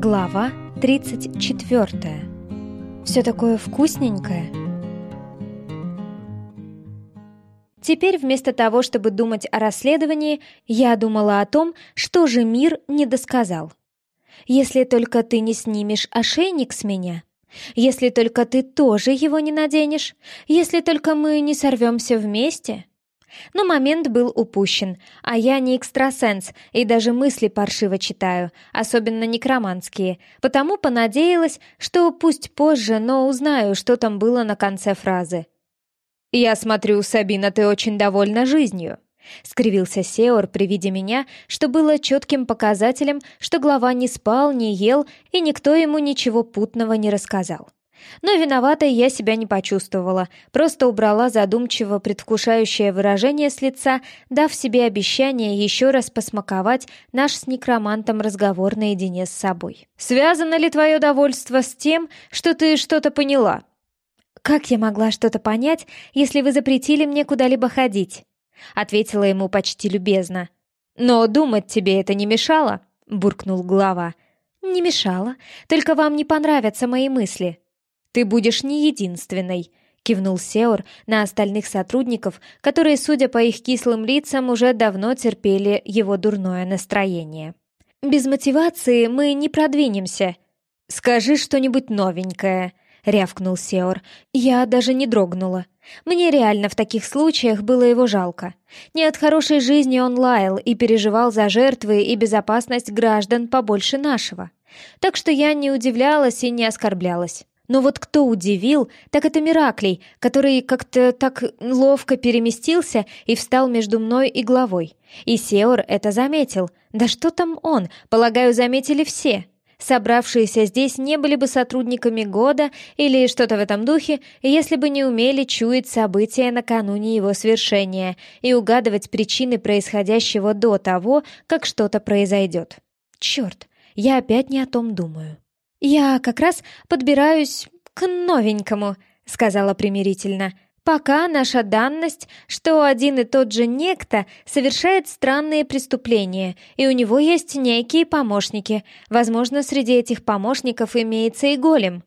Глава 34. Все такое вкусненькое. Теперь вместо того, чтобы думать о расследовании, я думала о том, что же мир не досказал. Если только ты не снимешь ошейник с меня, если только ты тоже его не наденешь, если только мы не сорвемся вместе, но момент был упущен, а я не экстрасенс и даже мысли паршиво читаю, особенно некроманские, потому понадеялась, что пусть позже, но узнаю, что там было на конце фразы. «Я смотрю, Сабина, ты очень довольна жизнью», — скривился Сеор при виде меня, что было четким показателем, что глава не спал, не ел, и никто ему ничего путного не рассказал. Но виноватой я себя не почувствовала, просто убрала задумчиво предвкушающее выражение с лица, дав себе обещание еще раз посмаковать наш с некромантом разговор наедине с собой. «Связано ли твое довольство с тем, что ты что-то поняла?» «Как я могла что-то понять, если вы запретили мне куда-либо ходить?» Ответила ему почти любезно. «Но думать тебе это не мешало?» — буркнул глава. «Не мешало, только вам не понравятся мои мысли», «Ты будешь не единственной», — кивнул Сеор на остальных сотрудников, которые, судя по их кислым лицам, уже давно терпели его дурное настроение. «Без мотивации мы не продвинемся. Скажи что-нибудь новенькое», — рявкнул Сеор. Я даже не дрогнула. Мне реально в таких случаях было его жалко. Не от хорошей жизни он лаял и переживал за жертвы и безопасность граждан побольше нашего. Так что я не удивлялась и не оскорблялась. Но вот кто удивил, так это Мираклей, который как-то так ловко переместился и встал между мной и главой. И Сеор это заметил. Да что там он, полагаю, заметили все. Собравшиеся здесь не были бы сотрудниками года или что-то в этом духе, если бы не умели чуять события накануне его свершения и угадывать причины происходящего до того, как что-то произойдет. Черт, я опять не о том думаю. «Я как раз подбираюсь к новенькому», — сказала примирительно. «Пока наша данность, что один и тот же некто совершает странные преступления, и у него есть некие помощники. Возможно, среди этих помощников имеется и голем».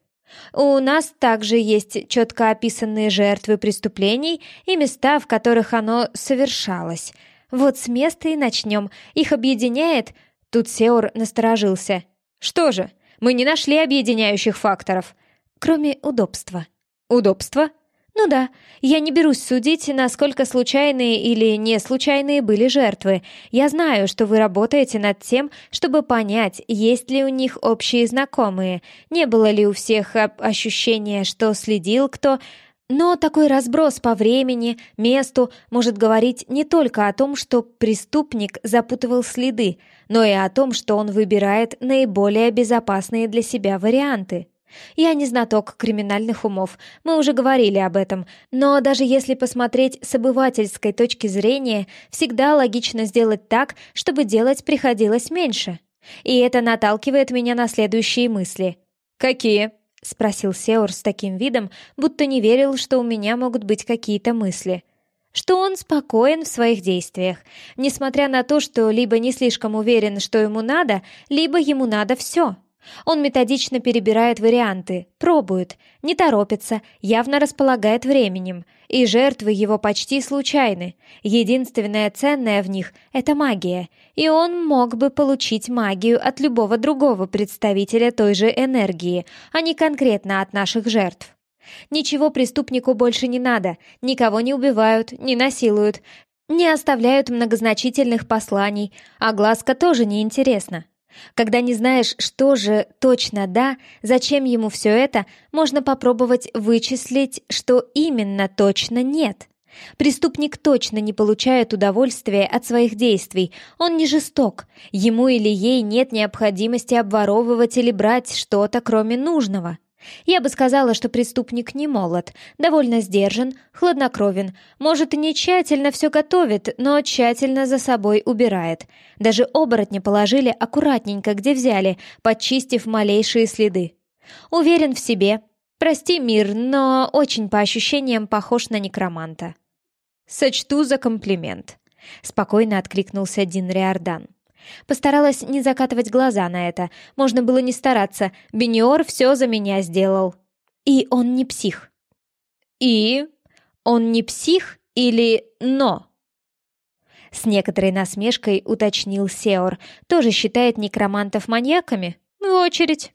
У нас также есть четко описанные жертвы преступлений и места, в которых оно совершалось. Вот с места и начнем. Их объединяет...» Тут Сеор насторожился. «Что же, мы не нашли объединяющих факторов, кроме удобства. Удобства? Ну да, я не берусь судить, насколько случайные или не случайные были жертвы. Я знаю, что вы работаете над тем, чтобы понять, есть ли у них общие знакомые, не было ли у всех ощущения, что следил кто... Но такой разброс по времени, месту может говорить не только о том, что преступник запутывал следы, но и о том, что он выбирает наиболее безопасные для себя варианты. Я не знаток криминальных умов, мы уже говорили об этом, но даже если посмотреть с обывательской точки зрения, всегда логично сделать так, чтобы делать приходилось меньше. И это наталкивает меня на следующие мысли. «Какие?» — спросил Сеор с таким видом, будто не верил, что у меня могут быть какие-то мысли. Что он спокоен в своих действиях, несмотря на то, что либо не слишком уверен, что ему надо, либо ему надо все. Он методично перебирает варианты, пробует, не торопится, явно располагает временем, и жертвы его почти случайны. Единственное ценное в них — это магия, и он мог бы получить магию от любого другого представителя той же энергии, а не конкретно от наших жертв. Ничего преступнику больше не надо, никого не убивают, не насилуют, не оставляют многозначительных посланий, а глазка тоже не интересна. Когда не знаешь, что же точно да, зачем ему все это, можно попробовать вычислить, что именно точно нет. Преступник точно не получает удовольствия от своих действий, он не жесток, ему или ей нет необходимости обворовывать или брать что-то, кроме нужного. Я бы сказала, что преступник не молод, довольно сдержан, хладнокровен, может и не тщательно все готовит, но тщательно за собой убирает. Даже оборотня положили аккуратненько, где взяли, подчистив малейшие следы. Уверен в себе. Прости, мир, но очень по ощущениям похож на некроманта. «Сочту за комплимент», — спокойно откликнулся Дин Риордан. Постаралась не закатывать глаза на это. Можно было не стараться. Бениор все за меня сделал. И он не псих. И он не псих или но? С некоторой насмешкой уточнил Сеор. Тоже считает некромантов маньяками? В очередь.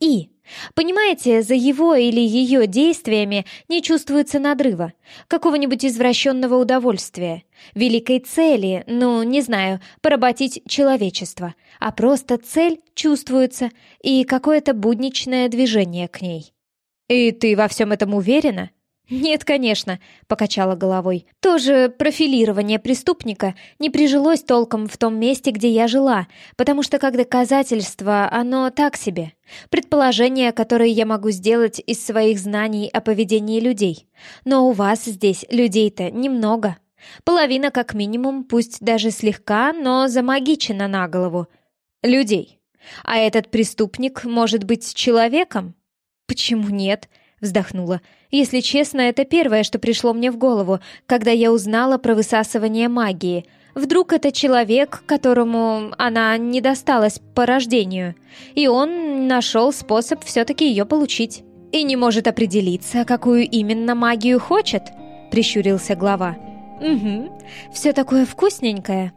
И Понимаете, за его или ее действиями не чувствуется надрыва, какого-нибудь извращенного удовольствия, великой цели, ну, не знаю, поработить человечество, а просто цель чувствуется и какое-то будничное движение к ней. «И ты во всем этом уверена?» «Нет, конечно», — покачала головой. «Тоже профилирование преступника не прижилось толком в том месте, где я жила, потому что как доказательство оно так себе. Предположения, которые я могу сделать из своих знаний о поведении людей. Но у вас здесь людей-то немного. Половина как минимум, пусть даже слегка, но замагичена на голову. Людей. А этот преступник может быть человеком? Почему нет?» Вздохнула. Если честно, это первое, что пришло мне в голову, когда я узнала про высасывание магии. Вдруг это человек, которому она не досталась по рождению, и он нашел способ все-таки ее получить. И не может определиться, какую именно магию хочет, прищурился глава. Угу, все такое вкусненькое.